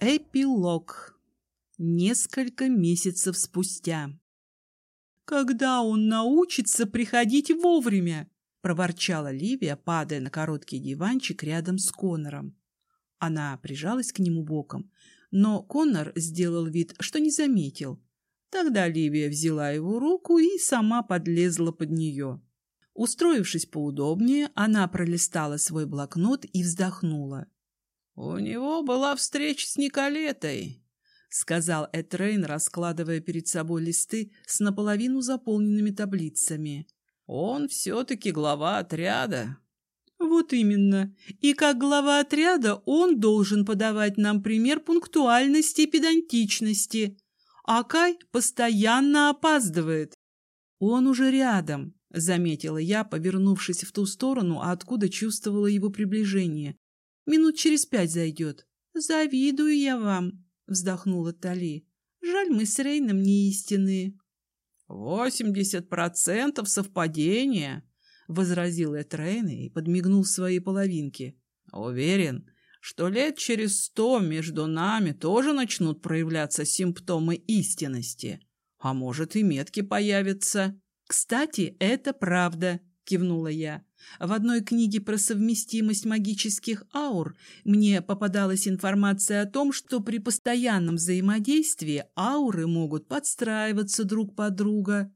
Эпилог. Несколько месяцев спустя. «Когда он научится приходить вовремя?» — проворчала Ливия, падая на короткий диванчик рядом с Конором. Она прижалась к нему боком, но Конор сделал вид, что не заметил. Тогда Ливия взяла его руку и сама подлезла под нее. Устроившись поудобнее, она пролистала свой блокнот и вздохнула. «У него была встреча с Николетой», — сказал Этрейн, раскладывая перед собой листы с наполовину заполненными таблицами. «Он все-таки глава отряда». «Вот именно. И как глава отряда он должен подавать нам пример пунктуальности и педантичности. А Кай постоянно опаздывает. Он уже рядом», — заметила я, повернувшись в ту сторону, откуда чувствовала его приближение. Минут через пять зайдет. Завидую я вам, вздохнула Тали. Жаль, мы с Рейном не истинные. Восемьдесят процентов совпадения, возразил Этрейн и подмигнул своей половинке. Уверен, что лет через сто между нами тоже начнут проявляться симптомы истинности. А может, и метки появятся. Кстати, это правда, кивнула я. В одной книге про совместимость магических аур мне попадалась информация о том, что при постоянном взаимодействии ауры могут подстраиваться друг под друга.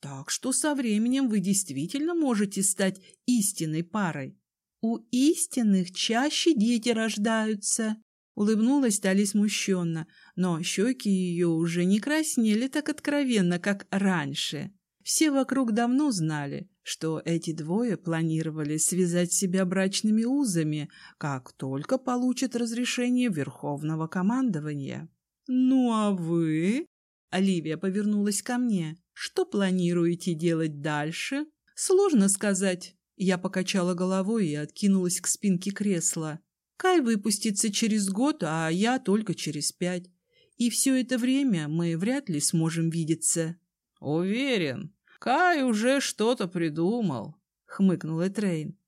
Так что со временем вы действительно можете стать истинной парой. У истинных чаще дети рождаются. Улыбнулась Тали смущенно, но щеки ее уже не краснели так откровенно, как раньше. Все вокруг давно знали, что эти двое планировали связать себя брачными узами, как только получат разрешение Верховного командования. «Ну а вы?» Оливия повернулась ко мне. «Что планируете делать дальше?» «Сложно сказать». Я покачала головой и откинулась к спинке кресла. Кай выпустится через год, а я только через пять. И все это время мы вряд ли сможем видеться. «Уверен, Кай уже что-то придумал», — хмыкнул Этрейн.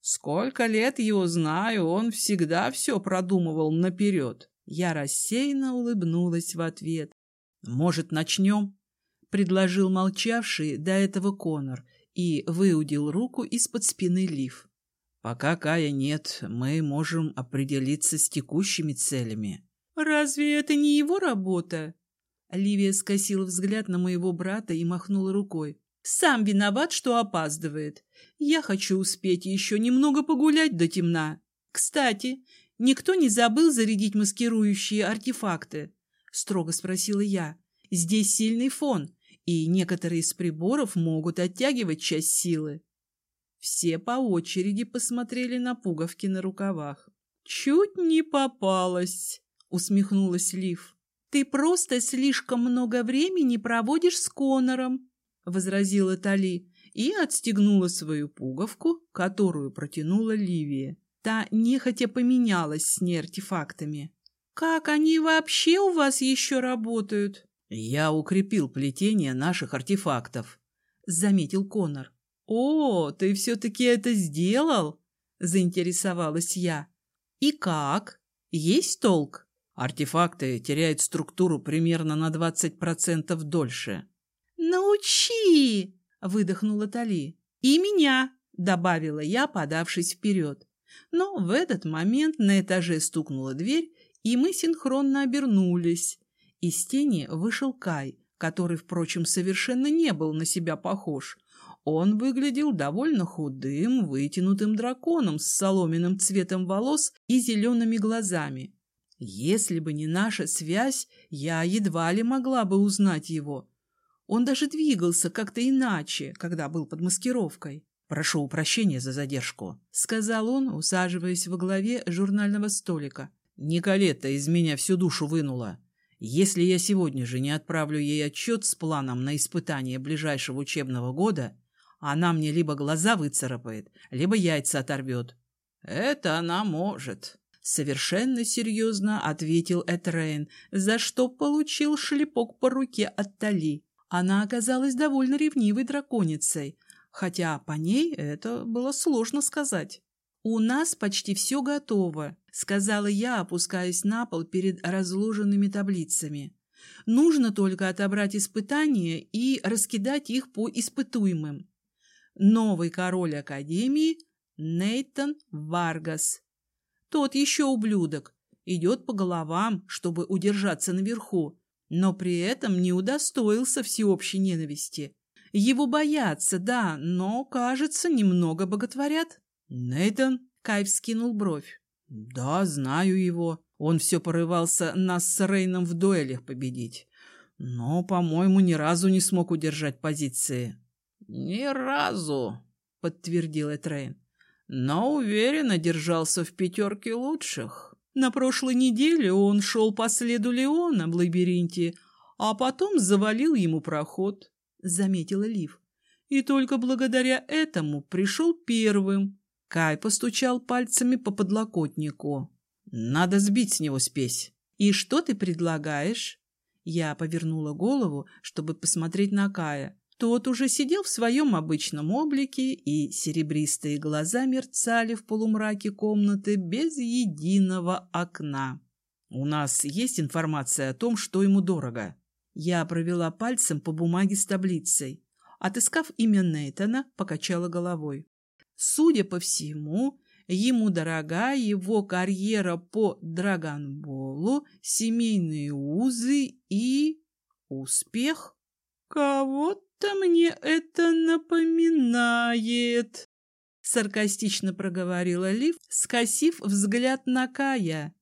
«Сколько лет его знаю, он всегда все продумывал наперед». Я рассеянно улыбнулась в ответ. «Может, начнем?» — предложил молчавший до этого Конор и выудил руку из-под спины Лив. «Пока Кая нет, мы можем определиться с текущими целями». «Разве это не его работа?» Ливия скосила взгляд на моего брата и махнула рукой. «Сам виноват, что опаздывает. Я хочу успеть еще немного погулять до темна. Кстати, никто не забыл зарядить маскирующие артефакты?» Строго спросила я. «Здесь сильный фон, и некоторые из приборов могут оттягивать часть силы». Все по очереди посмотрели на пуговки на рукавах. «Чуть не попалась», — усмехнулась Лив. «Ты просто слишком много времени проводишь с Конором», — возразила Тали и отстегнула свою пуговку, которую протянула Ливия. Та нехотя поменялась с ней артефактами. «Как они вообще у вас еще работают?» «Я укрепил плетение наших артефактов», — заметил Конор. «О, ты все-таки это сделал?» — заинтересовалась я. «И как? Есть толк?» Артефакты теряют структуру примерно на 20% дольше. «Научи!» — выдохнула Тали. «И меня!» — добавила я, подавшись вперед. Но в этот момент на этаже стукнула дверь, и мы синхронно обернулись. Из тени вышел Кай, который, впрочем, совершенно не был на себя похож. Он выглядел довольно худым, вытянутым драконом с соломенным цветом волос и зелеными глазами. Если бы не наша связь, я едва ли могла бы узнать его. Он даже двигался как-то иначе, когда был под маскировкой. «Прошу прощения за задержку», — сказал он, усаживаясь во главе журнального столика. «Николетта из меня всю душу вынула. Если я сегодня же не отправлю ей отчет с планом на испытание ближайшего учебного года, она мне либо глаза выцарапает, либо яйца оторвет». «Это она может», Совершенно серьезно ответил Этрейн, за что получил шлепок по руке от Тали. Она оказалась довольно ревнивой драконицей, хотя по ней это было сложно сказать. «У нас почти все готово», —— сказала я, опускаясь на пол перед разложенными таблицами. «Нужно только отобрать испытания и раскидать их по испытуемым. Новый король Академии — Нейтан Варгас. Тот еще ублюдок, идет по головам, чтобы удержаться наверху, но при этом не удостоился всеобщей ненависти. Его боятся, да, но, кажется, немного боготворят. Нейтан Кайв скинул бровь. Да, знаю его. Он все порывался нас с Рейном в дуэлях победить. Но, по-моему, ни разу не смог удержать позиции. Ни разу, подтвердил Этрейн. Но уверенно держался в пятерке лучших. На прошлой неделе он шел по следу Леона в лабиринте, а потом завалил ему проход, — заметила Лив. И только благодаря этому пришел первым. Кай постучал пальцами по подлокотнику. Надо сбить с него спесь. И что ты предлагаешь? Я повернула голову, чтобы посмотреть на Кая. Тот уже сидел в своем обычном облике, и серебристые глаза мерцали в полумраке комнаты без единого окна. «У нас есть информация о том, что ему дорого?» Я провела пальцем по бумаге с таблицей. Отыскав имя Нейтана, покачала головой. Судя по всему, ему дорога его карьера по Драгонболу, семейные узы и... успех. Кого что-то мне это напоминает», — саркастично проговорила Лив, скосив взгляд на Кая.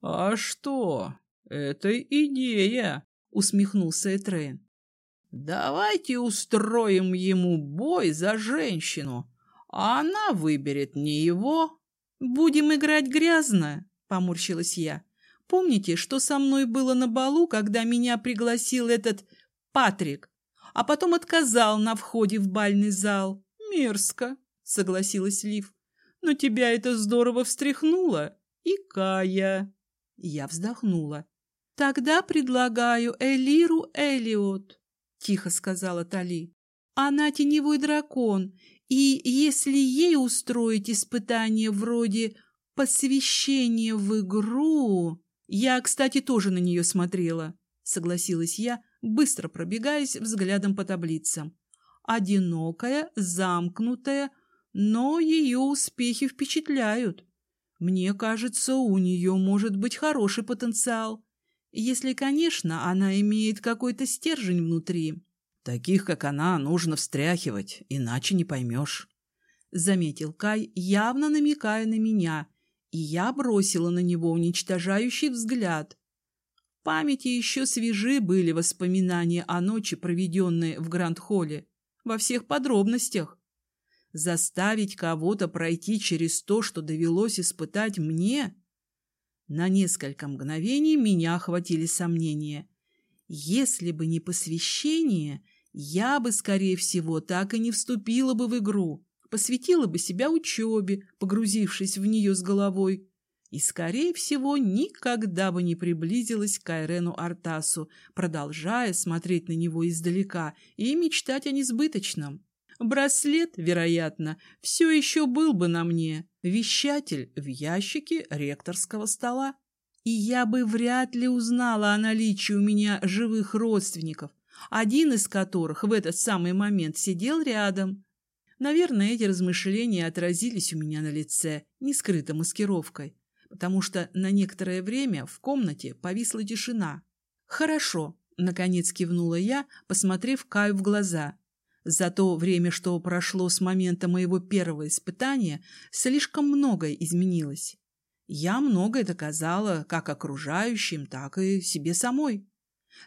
«А что? Это идея», — усмехнулся Этрейн. «Давайте устроим ему бой за женщину, а она выберет не его». «Будем играть грязно», — поморщилась я. «Помните, что со мной было на балу, когда меня пригласил этот Патрик? А потом отказал на входе в бальный зал. Мерзко, согласилась Лив. Но тебя это здорово встряхнуло. И Кая. Я вздохнула. Тогда предлагаю Элиру Элиот, тихо сказала Тали. Она теневой дракон, и если ей устроить испытание вроде посвящения в игру... Я, кстати, тоже на нее смотрела, согласилась я, быстро пробегаясь взглядом по таблицам. Одинокая, замкнутая, но ее успехи впечатляют. Мне кажется, у нее может быть хороший потенциал, если, конечно, она имеет какой-то стержень внутри. Таких, как она, нужно встряхивать, иначе не поймешь. Заметил Кай, явно намекая на меня, и я бросила на него уничтожающий взгляд, памяти еще свежи были воспоминания о ночи, проведенной в Гранд-Холле, во всех подробностях. Заставить кого-то пройти через то, что довелось испытать мне? На несколько мгновений меня охватили сомнения. Если бы не посвящение, я бы, скорее всего, так и не вступила бы в игру, посвятила бы себя учебе, погрузившись в нее с головой, и, скорее всего, никогда бы не приблизилась к Айрену Артасу, продолжая смотреть на него издалека и мечтать о несбыточном. Браслет, вероятно, все еще был бы на мне, вещатель в ящике ректорского стола. И я бы вряд ли узнала о наличии у меня живых родственников, один из которых в этот самый момент сидел рядом. Наверное, эти размышления отразились у меня на лице, не скрыто маскировкой потому что на некоторое время в комнате повисла тишина. «Хорошо», — наконец кивнула я, посмотрев Каю в глаза. За то время, что прошло с момента моего первого испытания, слишком многое изменилось. Я многое доказала как окружающим, так и себе самой.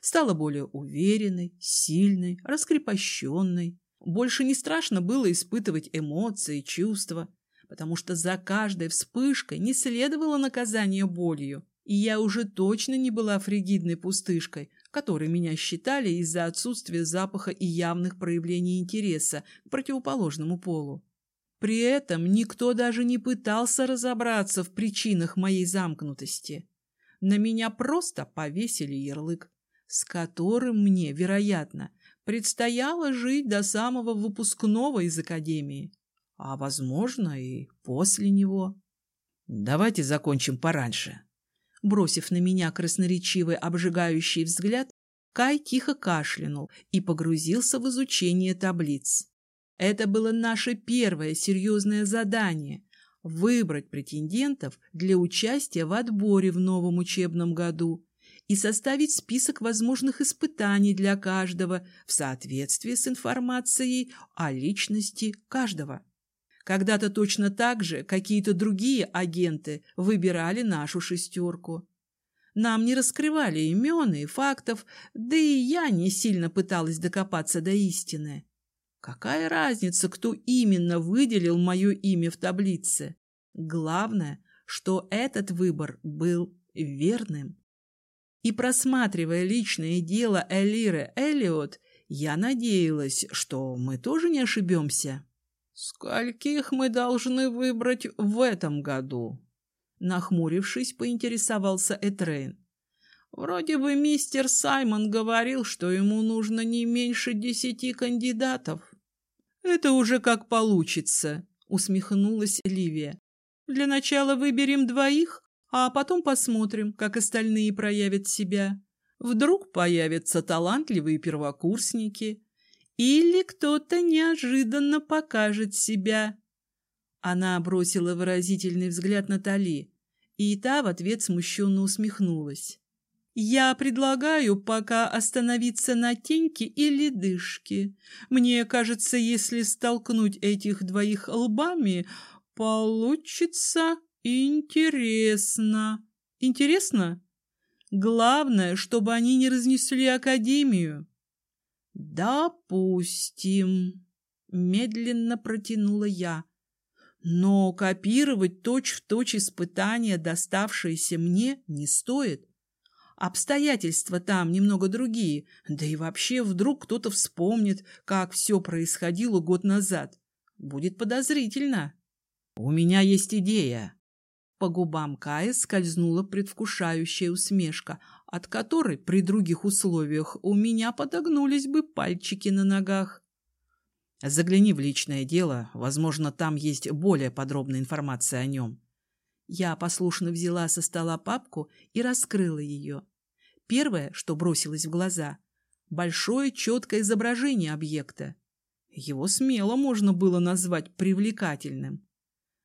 Стала более уверенной, сильной, раскрепощенной. Больше не страшно было испытывать эмоции, чувства потому что за каждой вспышкой не следовало наказание болью, и я уже точно не была фригидной пустышкой, которой меня считали из-за отсутствия запаха и явных проявлений интереса к противоположному полу. При этом никто даже не пытался разобраться в причинах моей замкнутости. На меня просто повесили ярлык, с которым мне, вероятно, предстояло жить до самого выпускного из академии а, возможно, и после него. Давайте закончим пораньше. Бросив на меня красноречивый обжигающий взгляд, Кай тихо кашлянул и погрузился в изучение таблиц. Это было наше первое серьезное задание – выбрать претендентов для участия в отборе в новом учебном году и составить список возможных испытаний для каждого в соответствии с информацией о личности каждого. Когда-то точно так же какие-то другие агенты выбирали нашу шестерку. Нам не раскрывали имен и фактов, да и я не сильно пыталась докопаться до истины. Какая разница, кто именно выделил мое имя в таблице? Главное, что этот выбор был верным. И просматривая личное дело Элиры Эллиот, я надеялась, что мы тоже не ошибемся. «Скольких мы должны выбрать в этом году?» Нахмурившись, поинтересовался Этрейн. «Вроде бы мистер Саймон говорил, что ему нужно не меньше десяти кандидатов». «Это уже как получится», — усмехнулась Ливия. «Для начала выберем двоих, а потом посмотрим, как остальные проявят себя. Вдруг появятся талантливые первокурсники, или кто-то неожиданно покажет себя». Она бросила выразительный взгляд Натали, и та в ответ смущенно усмехнулась. «Я предлагаю пока остановиться на теньке или дышке. Мне кажется, если столкнуть этих двоих лбами, получится интересно. Интересно? Главное, чтобы они не разнесли Академию». «Допустим», — медленно протянула я. «Но копировать точь-в-точь точь испытания, доставшиеся мне, не стоит. Обстоятельства там немного другие, да и вообще вдруг кто-то вспомнит, как все происходило год назад. Будет подозрительно. У меня есть идея. По губам Кая скользнула предвкушающая усмешка, от которой при других условиях у меня подогнулись бы пальчики на ногах. Загляни в личное дело, возможно, там есть более подробная информация о нем. Я послушно взяла со стола папку и раскрыла ее. Первое, что бросилось в глаза – большое четкое изображение объекта. Его смело можно было назвать привлекательным.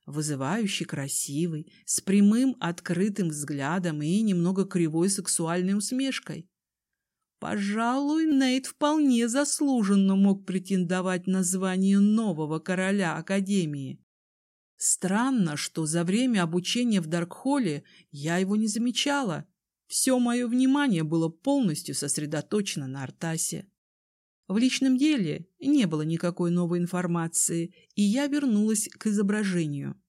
Вызывающий красивый, с прямым открытым взглядом и немного кривой сексуальной усмешкой. Пожалуй, Нейт вполне заслуженно мог претендовать на звание нового короля Академии. Странно, что за время обучения в Даркхолле я его не замечала – все мое внимание было полностью сосредоточено на Артасе. В личном деле не было никакой новой информации, и я вернулась к изображению.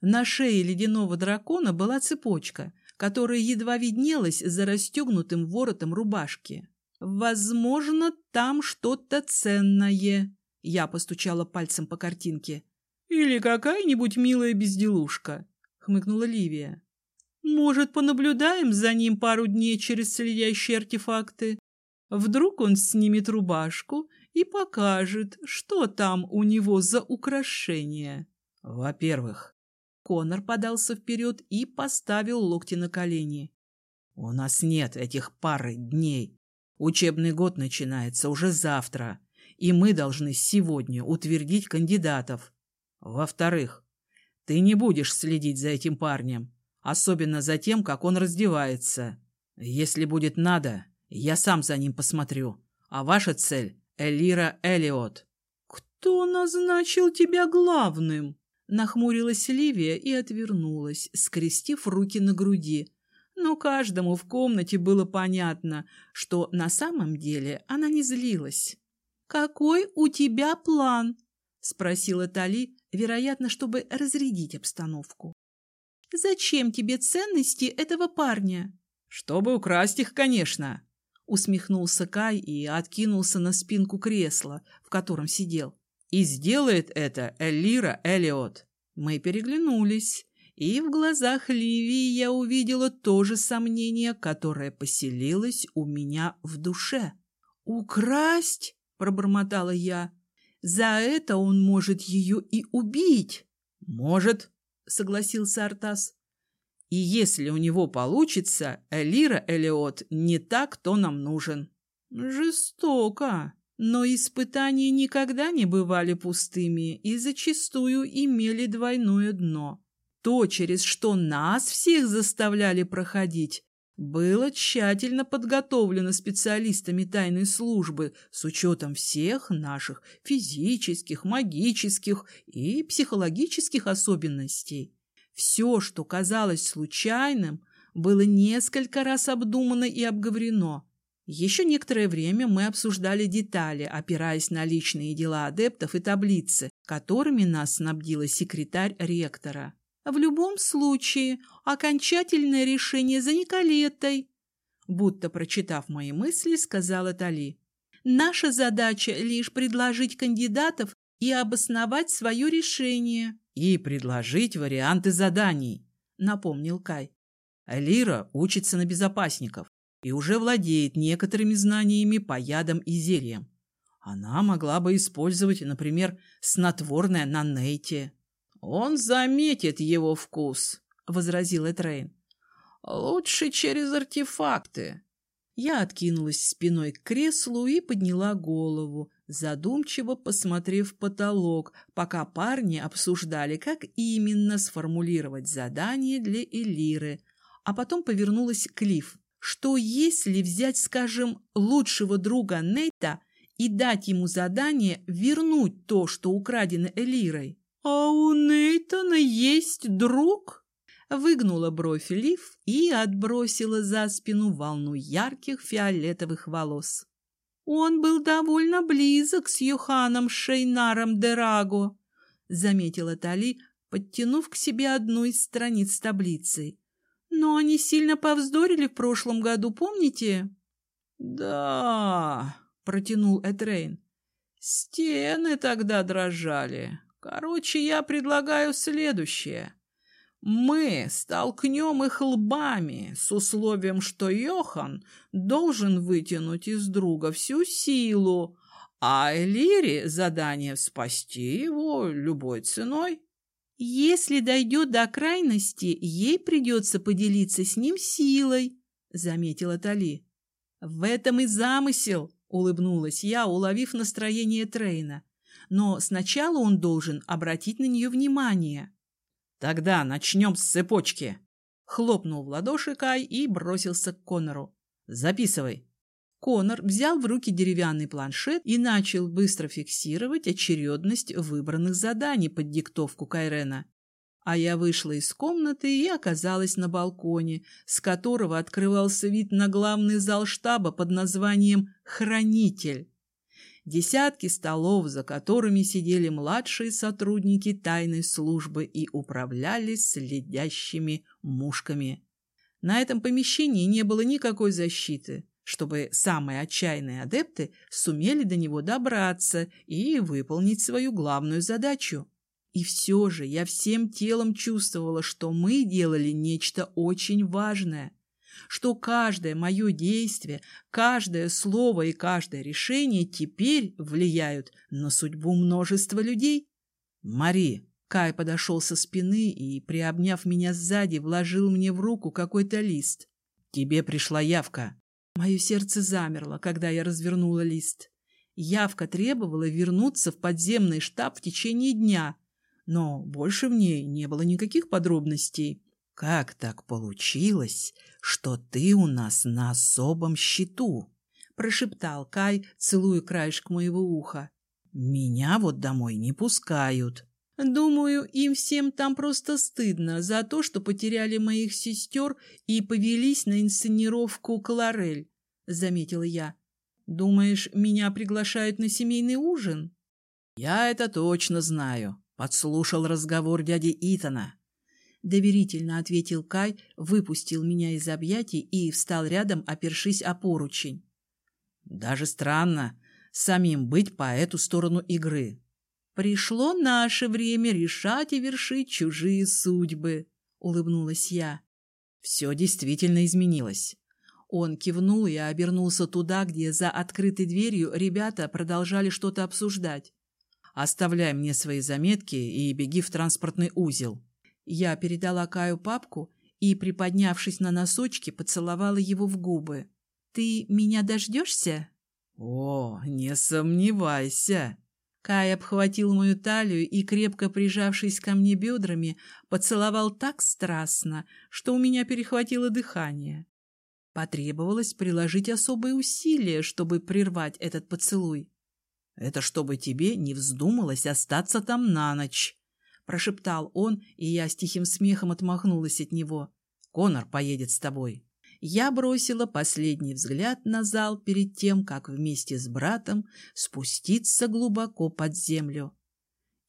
На шее ледяного дракона была цепочка, которая едва виднелась за расстегнутым воротом рубашки. «Возможно, там что-то ценное», — я постучала пальцем по картинке. «Или какая-нибудь милая безделушка», — хмыкнула Ливия. Может, понаблюдаем за ним пару дней через следящие артефакты? Вдруг он снимет рубашку и покажет, что там у него за украшение. Во-первых, Конор подался вперед и поставил локти на колени. У нас нет этих пары дней. Учебный год начинается уже завтра, и мы должны сегодня утвердить кандидатов. Во-вторых, ты не будешь следить за этим парнем особенно за тем, как он раздевается. Если будет надо, я сам за ним посмотрю. А ваша цель — Элира Элиот. «Кто назначил тебя главным?» Нахмурилась Ливия и отвернулась, скрестив руки на груди. Но каждому в комнате было понятно, что на самом деле она не злилась. «Какой у тебя план?» — спросила Тали, вероятно, чтобы разрядить обстановку. «Зачем тебе ценности этого парня?» «Чтобы украсть их, конечно», — усмехнулся Кай и откинулся на спинку кресла, в котором сидел. «И сделает это Элира Элиот». Мы переглянулись, и в глазах Ливии я увидела то же сомнение, которое поселилось у меня в душе. «Украсть?» — пробормотала я. «За это он может ее и убить». «Может», — согласился Артас. И если у него получится, Элира Элиот не так, кто нам нужен. Жестоко. Но испытания никогда не бывали пустыми и зачастую имели двойное дно. То, через что нас всех заставляли проходить, было тщательно подготовлено специалистами тайной службы с учетом всех наших физических, магических и психологических особенностей. Все, что казалось случайным, было несколько раз обдумано и обговорено. Еще некоторое время мы обсуждали детали, опираясь на личные дела адептов и таблицы, которыми нас снабдила секретарь ректора. В любом случае, окончательное решение за Николетой, будто прочитав мои мысли, сказала Тали. Наша задача лишь предложить кандидатов и обосновать свое решение. И предложить варианты заданий, напомнил Кай. Лира учится на безопасников и уже владеет некоторыми знаниями по ядам и зельям. Она могла бы использовать, например, снотворное на нейте. «Он заметит его вкус», — возразил Этрейн. «Лучше через артефакты». Я откинулась спиной к креслу и подняла голову, задумчиво посмотрев потолок, пока парни обсуждали, как именно сформулировать задание для Элиры, а потом повернулась к Лив. Что если взять, скажем, лучшего друга Нейта и дать ему задание вернуть то, что украдено Элирой? «А у Нейтана есть друг?» Выгнула бровь Лив и отбросила за спину волну ярких фиолетовых волос. «Он был довольно близок с Йоханом Шейнаром Дераго», заметила Тали, подтянув к себе одну из страниц таблицы. «Но они сильно повздорили в прошлом году, помните?» «Да», — протянул Этрейн, — «стены тогда дрожали. Короче, я предлагаю следующее. Мы столкнем их лбами с условием, что Йохан должен вытянуть из друга всю силу, а Элире задание спасти его любой ценой. Если дойдет до крайности, ей придется поделиться с ним силой, заметила Тали. В этом и замысел, улыбнулась я, уловив настроение Трейна но сначала он должен обратить на нее внимание. «Тогда начнем с цепочки!» Хлопнул в ладоши Кай и бросился к Конору. «Записывай!» Конор взял в руки деревянный планшет и начал быстро фиксировать очередность выбранных заданий под диктовку Кайрена. А я вышла из комнаты и оказалась на балконе, с которого открывался вид на главный зал штаба под названием «Хранитель» десятки столов, за которыми сидели младшие сотрудники тайной службы и управляли следящими мушками. На этом помещении не было никакой защиты, чтобы самые отчаянные адепты сумели до него добраться и выполнить свою главную задачу. И все же я всем телом чувствовала, что мы делали нечто очень важное – что каждое мое действие, каждое слово и каждое решение теперь влияют на судьбу множества людей. Мари, Кай подошел со спины и, приобняв меня сзади, вложил мне в руку какой-то лист. Тебе пришла явка. Мое сердце замерло, когда я развернула лист. Явка требовала вернуться в подземный штаб в течение дня, но больше в ней не было никаких подробностей. «Как так получилось, что ты у нас на особом счету?» — прошептал Кай, целуя краешек моего уха. «Меня вот домой не пускают». «Думаю, им всем там просто стыдно за то, что потеряли моих сестер и повелись на инсценировку «Колорель», — заметила я. «Думаешь, меня приглашают на семейный ужин?» «Я это точно знаю», — подслушал разговор дяди Итана. — доверительно ответил Кай, выпустил меня из объятий и встал рядом, опершись о поручень. «Даже странно самим быть по эту сторону игры». «Пришло наше время решать и вершить чужие судьбы», — улыбнулась я. «Все действительно изменилось». Он кивнул и обернулся туда, где за открытой дверью ребята продолжали что-то обсуждать. «Оставляй мне свои заметки и беги в транспортный узел». Я передала Каю папку и, приподнявшись на носочки, поцеловала его в губы. «Ты меня дождешься?» «О, не сомневайся!» Кай обхватил мою талию и, крепко прижавшись ко мне бедрами, поцеловал так страстно, что у меня перехватило дыхание. Потребовалось приложить особые усилия, чтобы прервать этот поцелуй. «Это чтобы тебе не вздумалось остаться там на ночь», — прошептал он, и я с тихим смехом отмахнулась от него. «Конор поедет с тобой». Я бросила последний взгляд на зал перед тем, как вместе с братом спуститься глубоко под землю.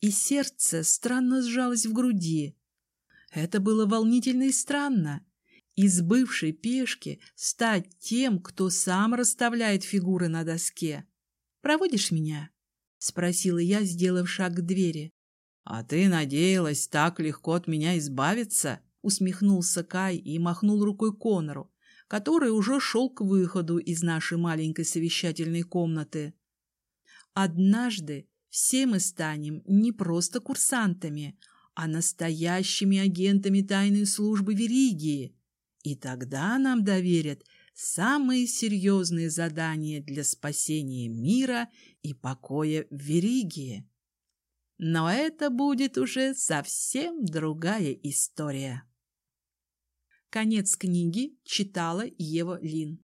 И сердце странно сжалось в груди. Это было волнительно и странно. Из бывшей пешки стать тем, кто сам расставляет фигуры на доске. «Проводишь меня?» — спросила я, сделав шаг к двери. «А ты надеялась так легко от меня избавиться?» — усмехнулся Кай и махнул рукой Конору, который уже шел к выходу из нашей маленькой совещательной комнаты. Однажды все мы станем не просто курсантами, а настоящими агентами тайной службы Веригии, и тогда нам доверят самые серьезные задания для спасения мира и покоя в Веригии. Но это будет уже совсем другая история. Конец книги читала Ева Лин.